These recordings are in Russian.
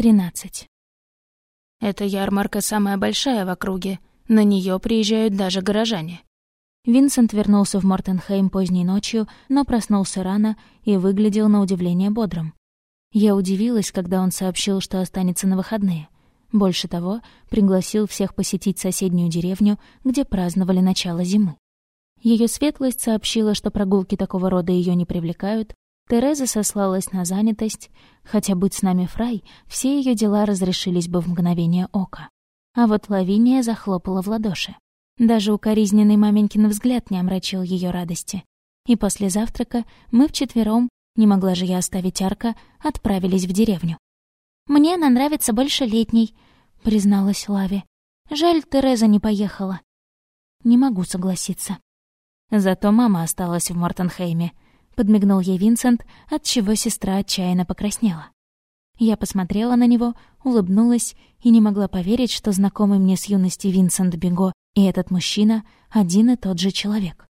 13. Эта ярмарка самая большая в округе. На нее приезжают даже горожане. Винсент вернулся в Мортенхейм поздней ночью, но проснулся рано и выглядел на удивление бодрым. Я удивилась, когда он сообщил, что останется на выходные. Больше того, пригласил всех посетить соседнюю деревню, где праздновали начало зимы. Ее светлость сообщила, что прогулки такого рода ее не привлекают, Тереза сослалась на занятость, хотя, будь с нами Фрай, все ее дела разрешились бы в мгновение ока. А вот Лавиния захлопала в ладоши. Даже укоризненный маменькин взгляд не омрачил ее радости. И после завтрака мы вчетвером, не могла же я оставить Арка, отправились в деревню. «Мне она нравится больше летней», — призналась Лави. «Жаль, Тереза не поехала». «Не могу согласиться». Зато мама осталась в Мортенхейме —— подмигнул ей Винсент, отчего сестра отчаянно покраснела. Я посмотрела на него, улыбнулась и не могла поверить, что знакомый мне с юности Винсент Бего и этот мужчина — один и тот же человек.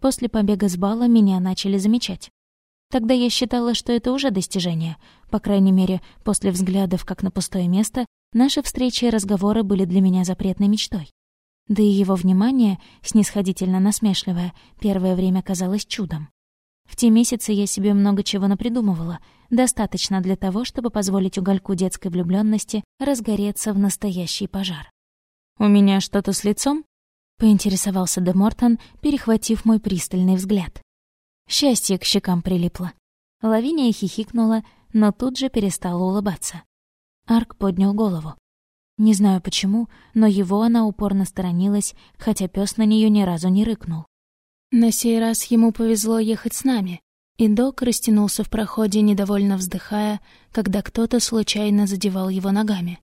После побега с бала меня начали замечать. Тогда я считала, что это уже достижение. По крайней мере, после взглядов как на пустое место, наши встречи и разговоры были для меня запретной мечтой. Да и его внимание, снисходительно насмешливое, первое время казалось чудом. В те месяцы я себе много чего напридумывала, достаточно для того, чтобы позволить угольку детской влюбленности разгореться в настоящий пожар. «У меня что-то с лицом?» — поинтересовался Де Мортон, перехватив мой пристальный взгляд. Счастье к щекам прилипло. Лавиния хихикнула, но тут же перестала улыбаться. Арк поднял голову. Не знаю почему, но его она упорно сторонилась, хотя пес на нее ни разу не рыкнул. На сей раз ему повезло ехать с нами, и док растянулся в проходе, недовольно вздыхая, когда кто-то случайно задевал его ногами.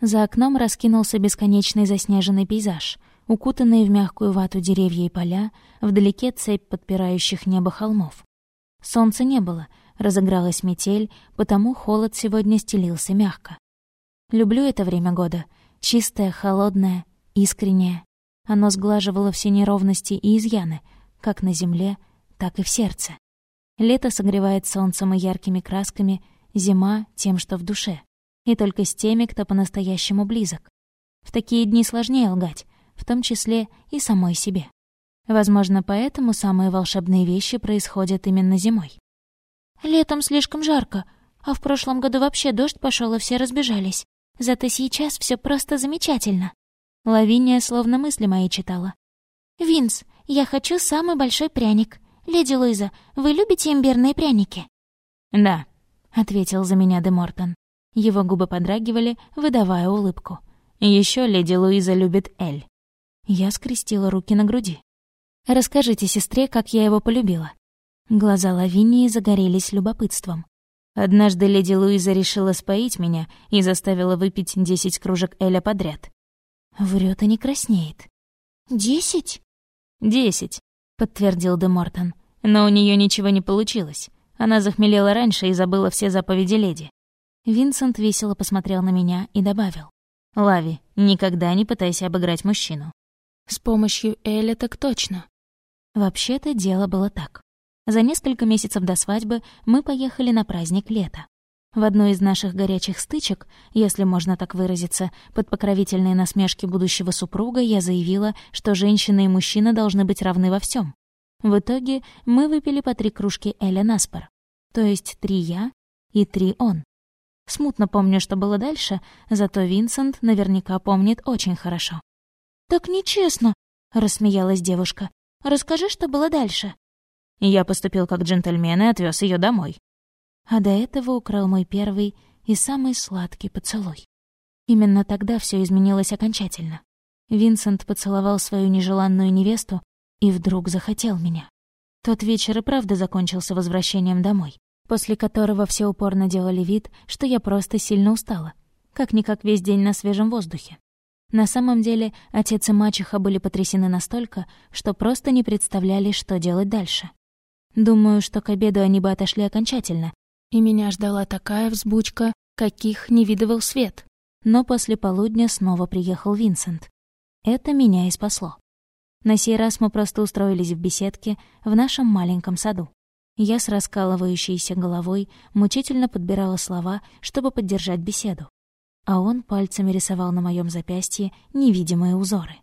За окном раскинулся бесконечный заснеженный пейзаж, укутанные в мягкую вату деревья и поля, вдалеке цепь подпирающих небо холмов. Солнца не было, разыгралась метель, потому холод сегодня стелился мягко. Люблю это время года. Чистое, холодное, искреннее. Оно сглаживало все неровности и изъяны — как на земле, так и в сердце. Лето согревает солнцем и яркими красками, зима — тем, что в душе. И только с теми, кто по-настоящему близок. В такие дни сложнее лгать, в том числе и самой себе. Возможно, поэтому самые волшебные вещи происходят именно зимой. «Летом слишком жарко, а в прошлом году вообще дождь пошел и все разбежались. Зато сейчас все просто замечательно». Лавиния словно мысли мои читала. «Винс, я хочу самый большой пряник. Леди Луиза, вы любите имбирные пряники?» «Да», — ответил за меня Де Мортон. Его губы подрагивали, выдавая улыбку. Еще леди Луиза любит Эль». Я скрестила руки на груди. «Расскажите сестре, как я его полюбила». Глаза Лавинии загорелись любопытством. Однажды леди Луиза решила споить меня и заставила выпить десять кружек Эля подряд. Врет и не краснеет. «Десять?» «Десять», — подтвердил Де Мортон. «Но у нее ничего не получилось. Она захмелела раньше и забыла все заповеди леди». Винсент весело посмотрел на меня и добавил. «Лави, никогда не пытайся обыграть мужчину». «С помощью Эля так точно». Вообще-то дело было так. За несколько месяцев до свадьбы мы поехали на праздник лета. В одной из наших горячих стычек, если можно так выразиться, под покровительные насмешки будущего супруга я заявила, что женщина и мужчина должны быть равны во всем. В итоге мы выпили по три кружки Эля Наспор. То есть три я и три он. Смутно помню, что было дальше, зато Винсент наверняка помнит очень хорошо. «Так нечестно», — рассмеялась девушка. «Расскажи, что было дальше». Я поступил как джентльмен и отвез ее домой а до этого украл мой первый и самый сладкий поцелуй. Именно тогда все изменилось окончательно. Винсент поцеловал свою нежеланную невесту и вдруг захотел меня. Тот вечер и правда закончился возвращением домой, после которого все упорно делали вид, что я просто сильно устала, как-никак весь день на свежем воздухе. На самом деле, отец и мачеха были потрясены настолько, что просто не представляли, что делать дальше. Думаю, что к обеду они бы отошли окончательно, и меня ждала такая взбучка, каких не видывал свет. Но после полудня снова приехал Винсент. Это меня и спасло. На сей раз мы просто устроились в беседке в нашем маленьком саду. Я с раскалывающейся головой мучительно подбирала слова, чтобы поддержать беседу. А он пальцами рисовал на моем запястье невидимые узоры.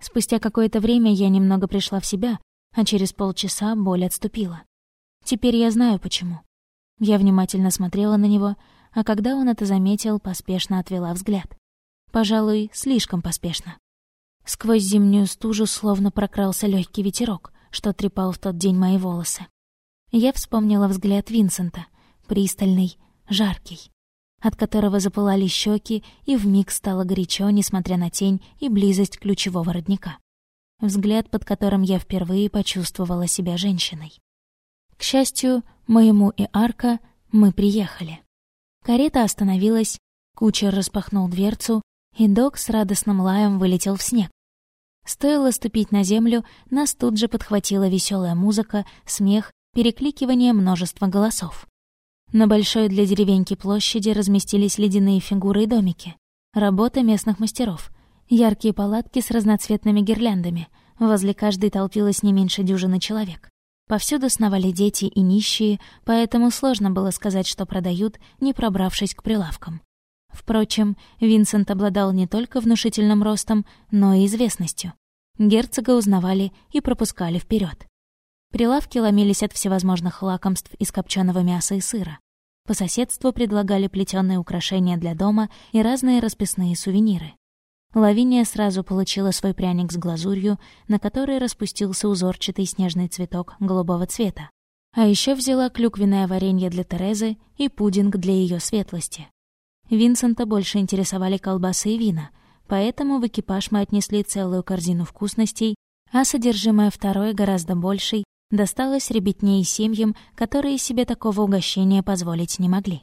Спустя какое-то время я немного пришла в себя, а через полчаса боль отступила. Теперь я знаю, почему. Я внимательно смотрела на него, а когда он это заметил, поспешно отвела взгляд. Пожалуй, слишком поспешно. Сквозь зимнюю стужу словно прокрался легкий ветерок, что трепал в тот день мои волосы. Я вспомнила взгляд Винсента, пристальный, жаркий, от которого запылали щеки, и вмиг стало горячо, несмотря на тень и близость ключевого родника. Взгляд, под которым я впервые почувствовала себя женщиной. К счастью, моему и Арка мы приехали. Карета остановилась, кучер распахнул дверцу, и док с радостным лаем вылетел в снег. Стоило ступить на землю, нас тут же подхватила веселая музыка, смех, перекликивание множества голосов. На большой для деревеньки площади разместились ледяные фигуры и домики. Работа местных мастеров. Яркие палатки с разноцветными гирляндами. Возле каждой толпилось не меньше дюжины человек. Повсюду сновали дети и нищие, поэтому сложно было сказать, что продают, не пробравшись к прилавкам. Впрочем, Винсент обладал не только внушительным ростом, но и известностью. Герцога узнавали и пропускали вперед. Прилавки ломились от всевозможных лакомств из копченого мяса и сыра. По соседству предлагали плетеные украшения для дома и разные расписные сувениры. Лавиния сразу получила свой пряник с глазурью, на которой распустился узорчатый снежный цветок голубого цвета. А еще взяла клюквенное варенье для Терезы и пудинг для ее светлости. Винсента больше интересовали колбасы и вина, поэтому в экипаж мы отнесли целую корзину вкусностей, а содержимое второй, гораздо большей, досталось ребятне и семьям, которые себе такого угощения позволить не могли.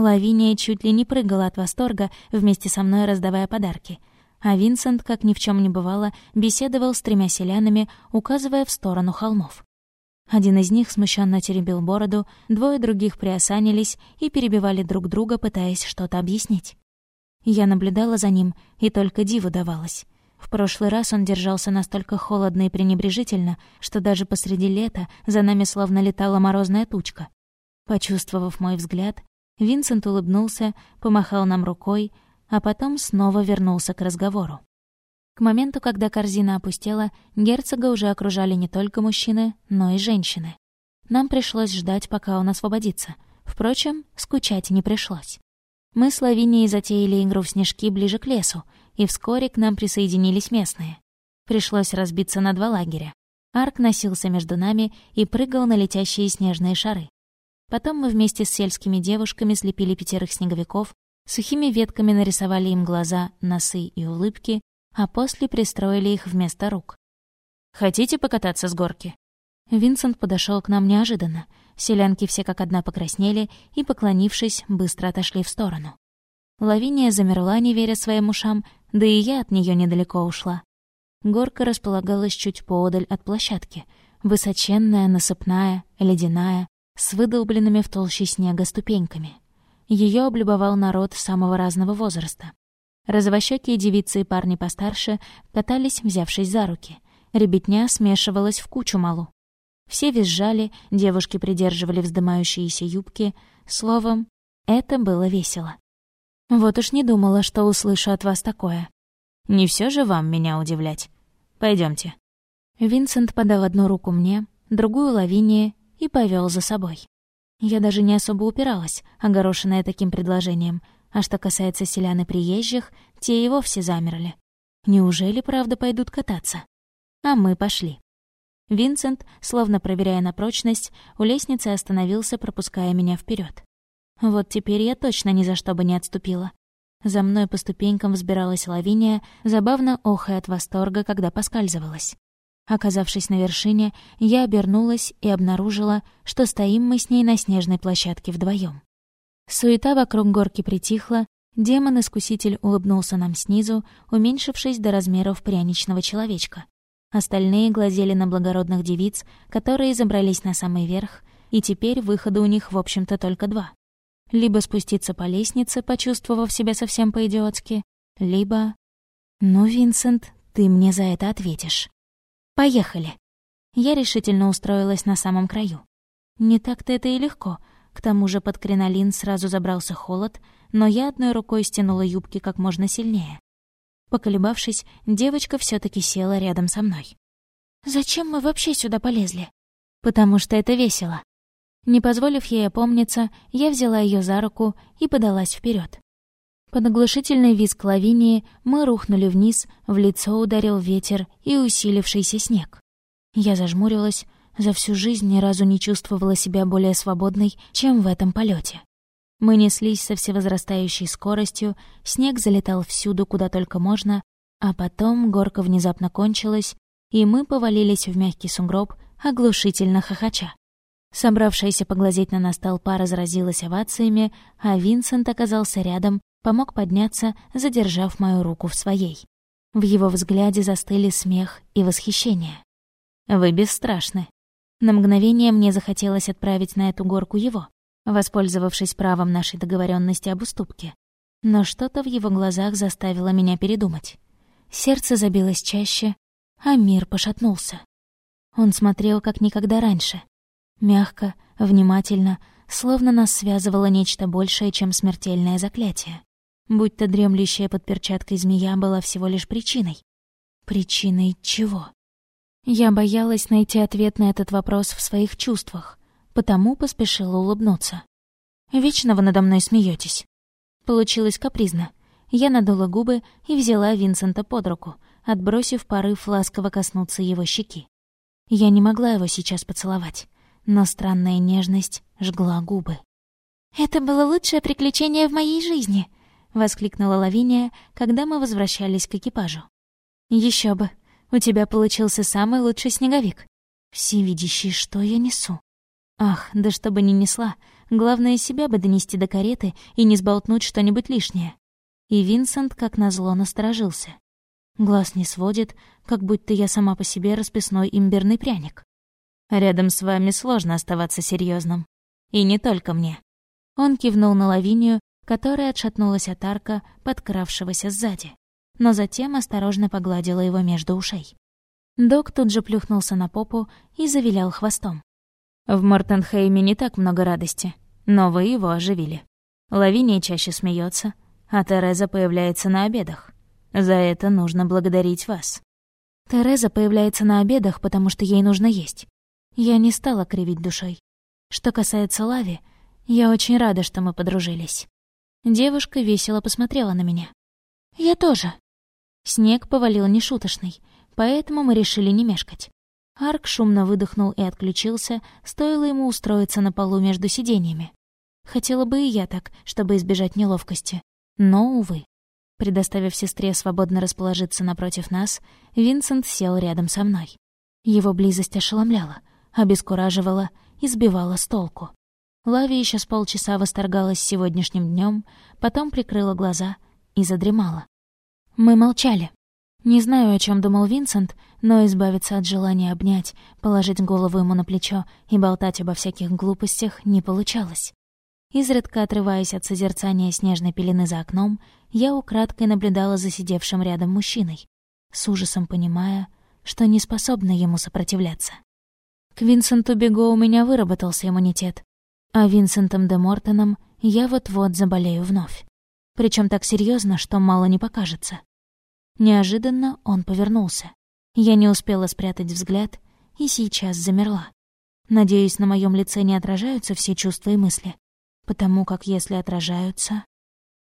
Лавиния чуть ли не прыгала от восторга, вместе со мной раздавая подарки, а Винсент, как ни в чем не бывало, беседовал с тремя селянами, указывая в сторону холмов. Один из них смущенно теребил бороду, двое других приосанились и перебивали друг друга, пытаясь что-то объяснить. Я наблюдала за ним, и только диву давалась. В прошлый раз он держался настолько холодно и пренебрежительно, что даже посреди лета за нами словно летала морозная тучка. Почувствовав мой взгляд, Винсент улыбнулся, помахал нам рукой, а потом снова вернулся к разговору. К моменту, когда корзина опустела, герцога уже окружали не только мужчины, но и женщины. Нам пришлось ждать, пока он освободится. Впрочем, скучать не пришлось. Мы с Лавинией затеяли игру в снежки ближе к лесу, и вскоре к нам присоединились местные. Пришлось разбиться на два лагеря. Арк носился между нами и прыгал на летящие снежные шары. Потом мы вместе с сельскими девушками слепили пятерых снеговиков, сухими ветками нарисовали им глаза, носы и улыбки, а после пристроили их вместо рук. «Хотите покататься с горки?» Винсент подошел к нам неожиданно. Селянки все как одна покраснели и, поклонившись, быстро отошли в сторону. Лавиния замерла, не веря своим ушам, да и я от нее недалеко ушла. Горка располагалась чуть поодаль от площадки, высоченная, насыпная, ледяная, с выдолбленными в толще снега ступеньками. Ее облюбовал народ самого разного возраста. Розовощёкие девицы и парни постарше катались, взявшись за руки. Ребятня смешивалась в кучу малу. Все визжали, девушки придерживали вздымающиеся юбки. Словом, это было весело. Вот уж не думала, что услышу от вас такое. Не все же вам меня удивлять. Пойдемте. Винсент подал одну руку мне, другую Лавине и повел за собой. Я даже не особо упиралась, огорошенная таким предложением — а что касается селян и приезжих, те и вовсе замерли. Неужели правда пойдут кататься? А мы пошли. Винсент, словно проверяя на прочность, у лестницы остановился, пропуская меня вперед. Вот теперь я точно ни за что бы не отступила. За мной по ступенькам взбиралась Лавиния, забавно охая от восторга, когда поскальзывалась. Оказавшись на вершине, я обернулась и обнаружила, что стоим мы с ней на снежной площадке вдвоем. Суета вокруг горки притихла, демон-искуситель улыбнулся нам снизу, уменьшившись до размеров пряничного человечка. Остальные глазели на благородных девиц, которые забрались на самый верх, и теперь выхода у них, в общем-то, только два. Либо спуститься по лестнице, почувствовав себя совсем по-идиотски, либо... «Ну, Винсент, ты мне за это ответишь. Поехали!» Я решительно устроилась на самом краю. Не так-то это и легко. К тому же под кринолин сразу забрался холод, но я одной рукой стянула юбки как можно сильнее. Поколебавшись, девочка все таки села рядом со мной. «Зачем мы вообще сюда полезли?» «Потому что это весело». Не позволив ей опомниться, я взяла ее за руку и подалась вперед. Под оглушительный визг лавинии мы рухнули вниз, в лицо ударил ветер и усилившийся снег. Я зажмурилась, за всю жизнь ни разу не чувствовала себя более свободной, чем в этом полете. Мы неслись со всевозрастающей скоростью, снег залетал всюду, куда только можно, а потом горка внезапно кончилась, и мы повалились в мягкий сугроб, оглушительно хохоча. Собравшаяся поглазеть на нас толпа разразилась овациями, а Винсент оказался рядом, помог подняться, задержав мою руку в своей. В его взгляде застыли смех и восхищение. «Вы бесстрашны». На мгновение мне захотелось отправить на эту горку его воспользовавшись правом нашей договоренности об уступке. Но что-то в его глазах заставило меня передумать. Сердце забилось чаще, а мир пошатнулся. Он смотрел как никогда раньше. Мягко, внимательно, словно нас связывало нечто большее, чем смертельное заклятие. Будь то дремлющая под перчаткой змея была всего лишь причиной. Причиной чего? Я боялась найти ответ на этот вопрос в своих чувствах потому поспешила улыбнуться. «Вечно вы надо мной смеетесь. Получилось капризно. Я надула губы и взяла Винсента под руку, отбросив порыв ласково коснуться его щеки. Я не могла его сейчас поцеловать, но странная нежность жгла губы. «Это было лучшее приключение в моей жизни!» — воскликнула Лавиния, когда мы возвращались к экипажу. Еще бы! У тебя получился самый лучший снеговик. Всевидящий, что я несу. Ах, да чтобы не несла. Главное, себя бы донести до кареты и не сболтнуть что-нибудь лишнее. И Винсент, как назло, насторожился. Глаз не сводит, как будто я сама по себе расписной имбирный пряник. Рядом с вами сложно оставаться серьезным, И не только мне. Он кивнул на Лавинию, которая отшатнулась от арка, подкравшегося сзади, но затем осторожно погладила его между ушей. Док тут же плюхнулся на попу и завилял хвостом. В Мортенхейме не так много радости, но вы его оживили. Лавиния чаще смеется, а Тереза появляется на обедах. За это нужно благодарить вас. Тереза появляется на обедах, потому что ей нужно есть. Я не стала кривить душой. Что касается Лави, я очень рада, что мы подружились. Девушка весело посмотрела на меня. «Я тоже». Снег повалил нешуточный, поэтому мы решили не мешкать. Арк шумно выдохнул и отключился, стоило ему устроиться на полу между сиденьями. Хотела бы и я так, чтобы избежать неловкости. Но, увы. Предоставив сестре свободно расположиться напротив нас, Винсент сел рядом со мной. Его близость ошеломляла, обескураживала и сбивала с толку. Лави еще с полчаса восторгалась сегодняшним днем, потом прикрыла глаза и задремала. Мы молчали. Не знаю, о чем думал Винсент, но избавиться от желания обнять, положить голову ему на плечо и болтать обо всяких глупостях не получалось. Изредка отрываясь от созерцания снежной пелены за окном, я украдкой наблюдала за сидевшим рядом мужчиной, с ужасом понимая, что не способна ему сопротивляться. К Винсенту Бего у меня выработался иммунитет, а Винсентом де Мортоном я вот-вот заболею вновь. Причем так серьезно, что мало не покажется. Неожиданно он повернулся. Я не успела спрятать взгляд и сейчас замерла. Надеюсь, на моем лице не отражаются все чувства и мысли, потому как если отражаются...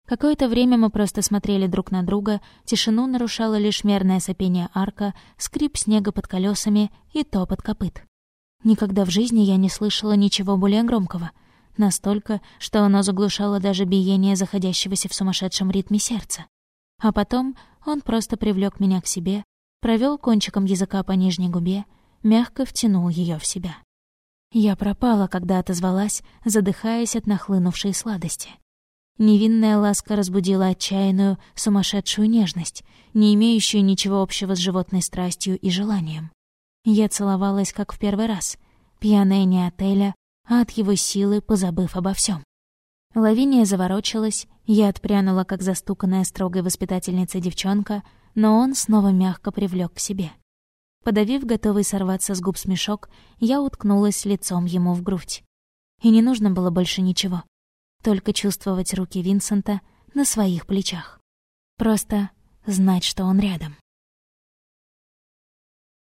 Какое-то время мы просто смотрели друг на друга, тишину нарушало лишь мерное сопение арка, скрип снега под колесами и топот копыт. Никогда в жизни я не слышала ничего более громкого, настолько, что оно заглушало даже биение заходящегося в сумасшедшем ритме сердца. А потом он просто привлек меня к себе, провел кончиком языка по нижней губе, мягко втянул ее в себя. Я пропала, когда отозвалась, задыхаясь от нахлынувшей сладости. Невинная ласка разбудила отчаянную, сумасшедшую нежность, не имеющую ничего общего с животной страстью и желанием. Я целовалась, как в первый раз, пьяная не от Эля, а от его силы, позабыв обо всем. Лавиния заворочилась, я отпрянула, как застуканная строгой воспитательницей девчонка, но он снова мягко привлек к себе. Подавив готовый сорваться с губ смешок, я уткнулась лицом ему в грудь. И не нужно было больше ничего. Только чувствовать руки Винсента на своих плечах. Просто знать, что он рядом.